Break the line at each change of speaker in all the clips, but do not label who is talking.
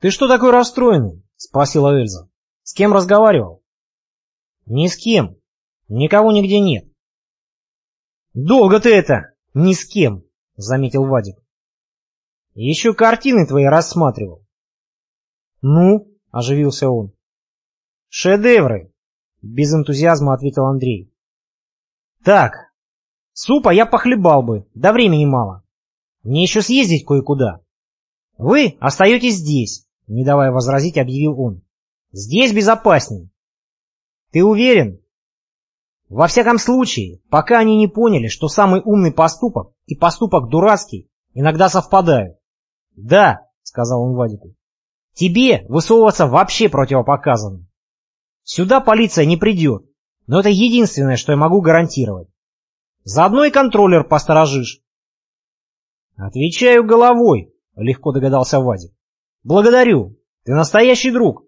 «Ты что такой расстроенный?» — спросила Эльза. «С кем разговаривал?» «Ни с кем. Никого нигде нет». «Долго ты это! Ни с кем!» — заметил Вадик. «Еще картины твои рассматривал». «Ну?» — оживился он. «Шедевры!» — без энтузиазма ответил Андрей. «Так, супа я похлебал бы, да времени мало. Мне еще съездить кое-куда. Вы остаетесь здесь, не давая возразить, объявил он. Здесь безопасней. Ты уверен? Во всяком случае, пока они не поняли, что самый умный поступок и поступок дурацкий иногда совпадают. Да, сказал он Вадику. Тебе высовываться вообще противопоказано. Сюда полиция не придет, но это единственное, что я могу гарантировать. Заодно и контроллер посторожишь. Отвечаю головой, легко догадался Вадик. Благодарю, ты настоящий друг.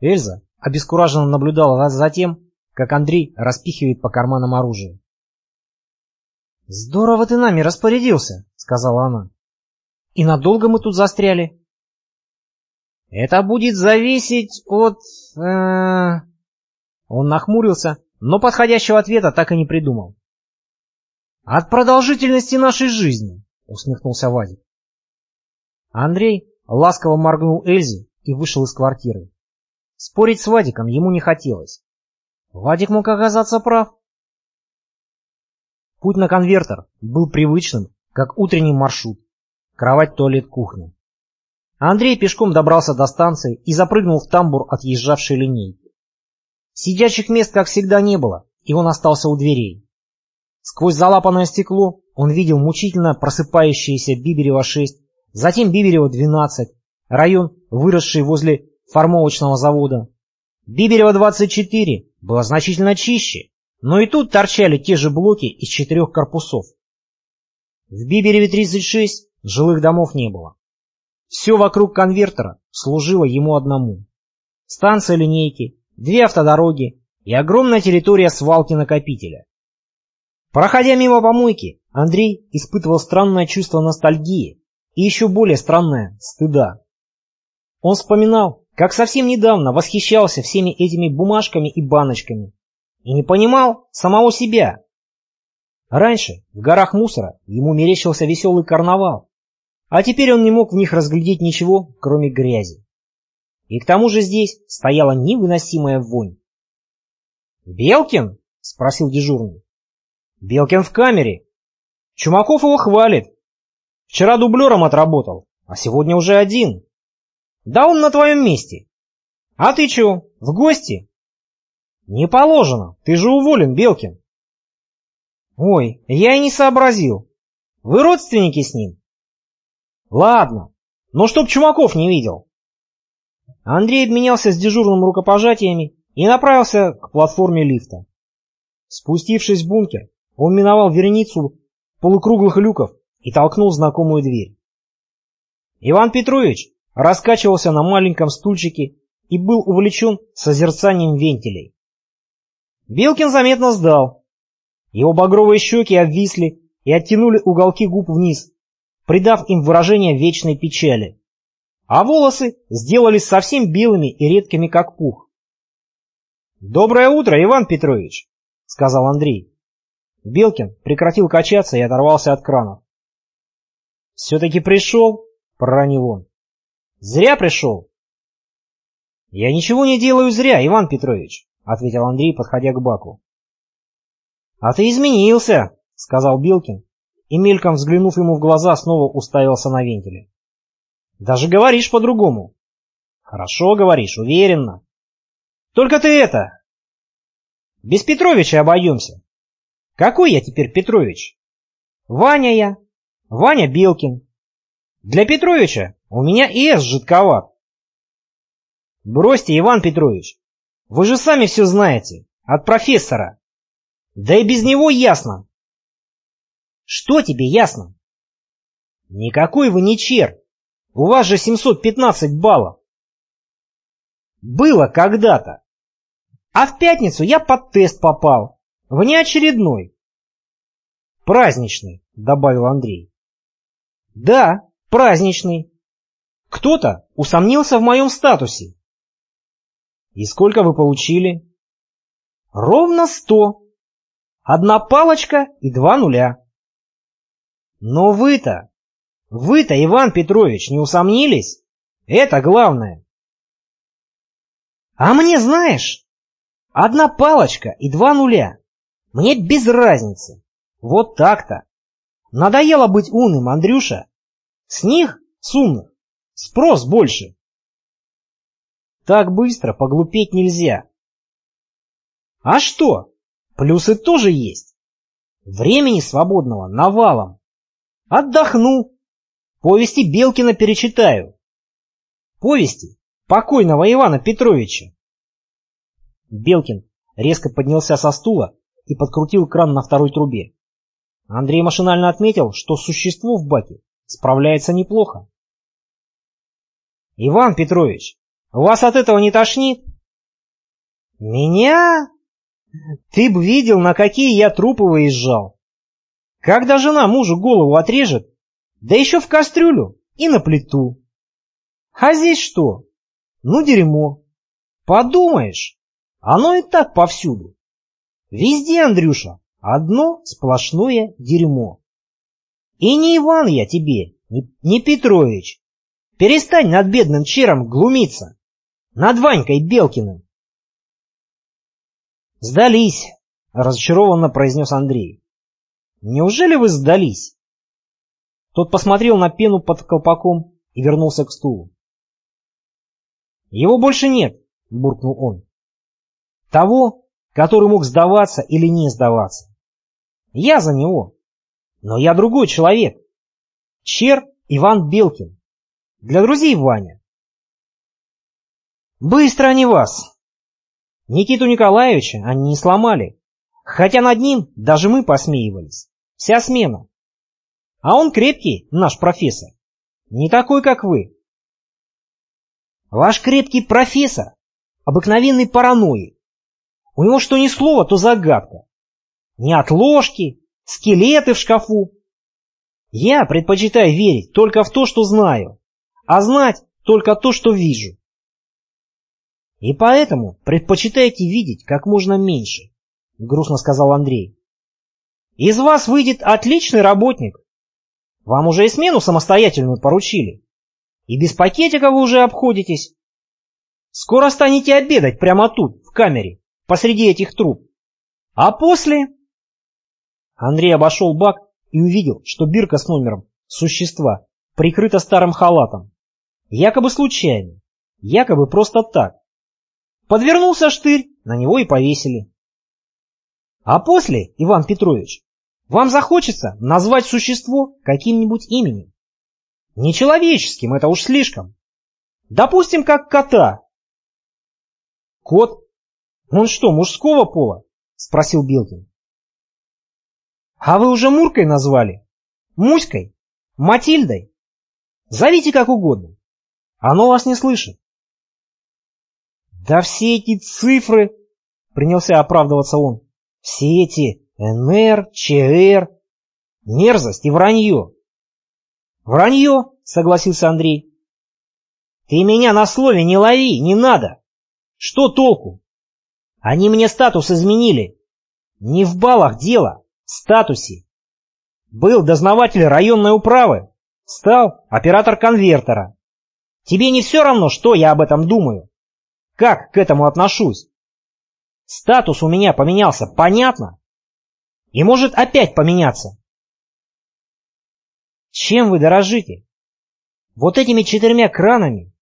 Эльза обескураженно наблюдала за тем, как Андрей распихивает по карманам оружие. «Здорово ты нами распорядился», — сказала она. «И надолго мы тут застряли?» «Это будет зависеть от...» э... Он нахмурился, но подходящего ответа так и не придумал. «От продолжительности нашей жизни», — усмехнулся Вадик. Андрей ласково моргнул Эльзе и вышел из квартиры. Спорить с Вадиком ему не хотелось. Вадик мог оказаться прав. Путь на конвертер был привычным, как утренний маршрут. Кровать, туалет, кухня. Андрей пешком добрался до станции и запрыгнул в тамбур отъезжавшей линейки. Сидячих мест, как всегда, не было, и он остался у дверей. Сквозь залапанное стекло он видел мучительно просыпающееся Биберева-6, затем Биберева-12, район, выросший возле формовочного завода. Биберева-24 было значительно чище, но и тут торчали те же блоки из четырех корпусов. В Бибереве-36 жилых домов не было. Все вокруг конвертера служило ему одному. Станция линейки, две автодороги и огромная территория свалки накопителя. Проходя мимо помойки, Андрей испытывал странное чувство ностальгии и еще более странное стыда. Он вспоминал, как совсем недавно восхищался всеми этими бумажками и баночками и не понимал самого себя. Раньше в горах мусора ему мерещился веселый карнавал, а теперь он не мог в них разглядеть ничего, кроме грязи. И к тому же здесь стояла невыносимая вонь. «Белкин?» — спросил дежурный. «Белкин в камере. Чумаков его хвалит. Вчера дублером отработал, а сегодня уже один. Да он на твоем месте. А ты чё, в гости?» «Не положено, ты же уволен, Белкин». «Ой, я и не сообразил. Вы родственники с ним?» Ладно, но чтоб Чумаков не видел. Андрей обменялся с дежурным рукопожатиями и направился к платформе лифта. Спустившись в бункер, он миновал верницу полукруглых люков и толкнул знакомую дверь. Иван Петрович раскачивался на маленьком стульчике и был увлечен созерцанием вентилей. Белкин заметно сдал. Его багровые щеки обвисли и оттянули уголки губ вниз, придав им выражение вечной печали. А волосы сделались совсем белыми и редкими, как пух. «Доброе утро, Иван Петрович!» — сказал Андрей. Белкин прекратил качаться и оторвался от крана. «Все-таки пришел?» — проронил он. «Зря пришел!» «Я ничего не делаю зря, Иван Петрович», — ответил Андрей, подходя к баку. «А ты изменился», — сказал Белкин и, мельком взглянув ему в глаза, снова уставился на вентиле. «Даже говоришь по-другому». «Хорошо говоришь, уверенно». «Только ты это...» «Без Петровича обойдемся». «Какой я теперь Петрович?» «Ваня я. Ваня Белкин. Для Петровича у меня и «С» жидковат». «Бросьте, Иван Петрович. Вы же сами все знаете. От профессора. Да и без него ясно, что тебе ясно? Никакой вы не чер. У вас же 715 баллов. Было когда-то. А в пятницу я под тест попал. Внеочередной. Праздничный, добавил Андрей. Да, праздничный. Кто кто-то усомнился в моем статусе. И сколько вы получили? Ровно сто. Одна палочка и два нуля. Но вы-то, вы-то, Иван Петрович, не усомнились? Это главное. А мне, знаешь, одна палочка и два нуля. Мне без разницы. Вот так-то. Надоело быть умным, Андрюша. С них, с умных, спрос больше. Так быстро поглупеть нельзя. А что? Плюсы тоже есть. Времени свободного навалом. Отдохну. Повести Белкина перечитаю. Повести покойного Ивана Петровича. Белкин резко поднялся со стула и подкрутил кран на второй трубе. Андрей машинально отметил, что существо в баке справляется неплохо. «Иван Петрович, вас от этого не тошнит?» «Меня? Ты б видел, на какие я трупы выезжал. Когда жена мужу голову отрежет, да еще в кастрюлю и на плиту. А здесь что? Ну, дерьмо. Подумаешь, оно и так повсюду. Везде, Андрюша, одно сплошное дерьмо. И не Иван я тебе, не, Петрович. Перестань над бедным чером глумиться. Над Ванькой Белкиным. Сдались, разочарованно произнес Андрей. Неужели вы сдались? Тот посмотрел на пену под колпаком и вернулся к стулу. Его больше нет, буркнул он. Того, который мог сдаваться или не сдаваться. Я за него. Но я другой человек. Чер Иван Белкин. Для друзей Ваня. Быстро они вас. Никиту Николаевича они не сломали. Хотя над ним даже мы посмеивались. Вся смена. А он крепкий, наш профессор. Не такой, как вы. Ваш крепкий профессор. Обыкновенный параноик. У него что ни слово, то загадка. Не отложки, скелеты в шкафу. Я предпочитаю верить только в то, что знаю, а знать только то, что вижу. И поэтому предпочитаете видеть как можно меньше, грустно сказал Андрей. Из вас выйдет отличный работник. Вам уже и смену самостоятельную поручили. И без пакетика вы уже обходитесь. Скоро станете обедать прямо тут, в камере, посреди этих труб. А после Андрей обошел бак и увидел, что бирка с номером существа прикрыта старым халатом. Якобы случайно, якобы просто так. Подвернулся штырь, на него и повесили. А после, Иван Петрович, вам захочется назвать существо каким-нибудь именем. Нечеловеческим, это уж слишком. Допустим, как кота. Кот? Он что, мужского пола? Спросил Билкин. А вы уже Муркой назвали? Муськой? Матильдой? Зовите как угодно. Оно вас не слышит. Да все эти цифры, принялся оправдываться он, все эти НР, ЧР, мерзость и вранье. Вранье, согласился Андрей. Ты меня на слове не лови, не надо. Что толку? Они мне статус изменили. Не в баллах дело статусе. Был дознаватель районной управы, стал оператор конвертера. Тебе не все равно, что я об этом думаю? Как к этому отношусь? Статус у меня поменялся, понятно? И может опять поменяться. Чем вы дорожите? Вот этими четырьмя кранами?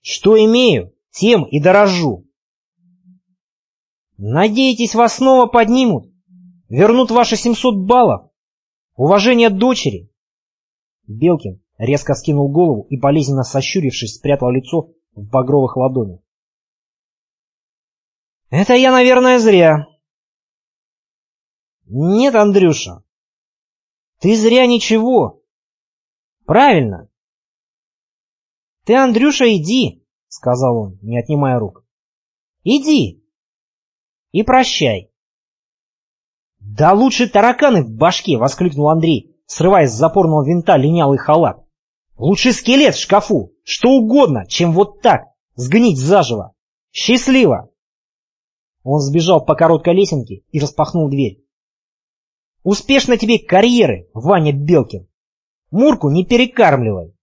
Что имею, тем и дорожу. Надеетесь, вас снова поднимут? Вернут ваши 700 баллов. Уважение дочери. Белкин резко скинул голову и, болезненно сощурившись, спрятал лицо в багровых ладонях. Это я, наверное, зря. Нет, Андрюша. Ты зря ничего. Правильно. Ты, Андрюша, иди, сказал он, не отнимая рук. Иди. И прощай. «Да лучше тараканы в башке!» — воскликнул Андрей, срывая с запорного винта линялый халат. Лучше скелет в шкафу, что угодно, чем вот так, сгнить заживо. Счастливо!» Он сбежал по короткой лесенке и распахнул дверь. «Успешно тебе карьеры, Ваня Белкин! Мурку не перекармливай!»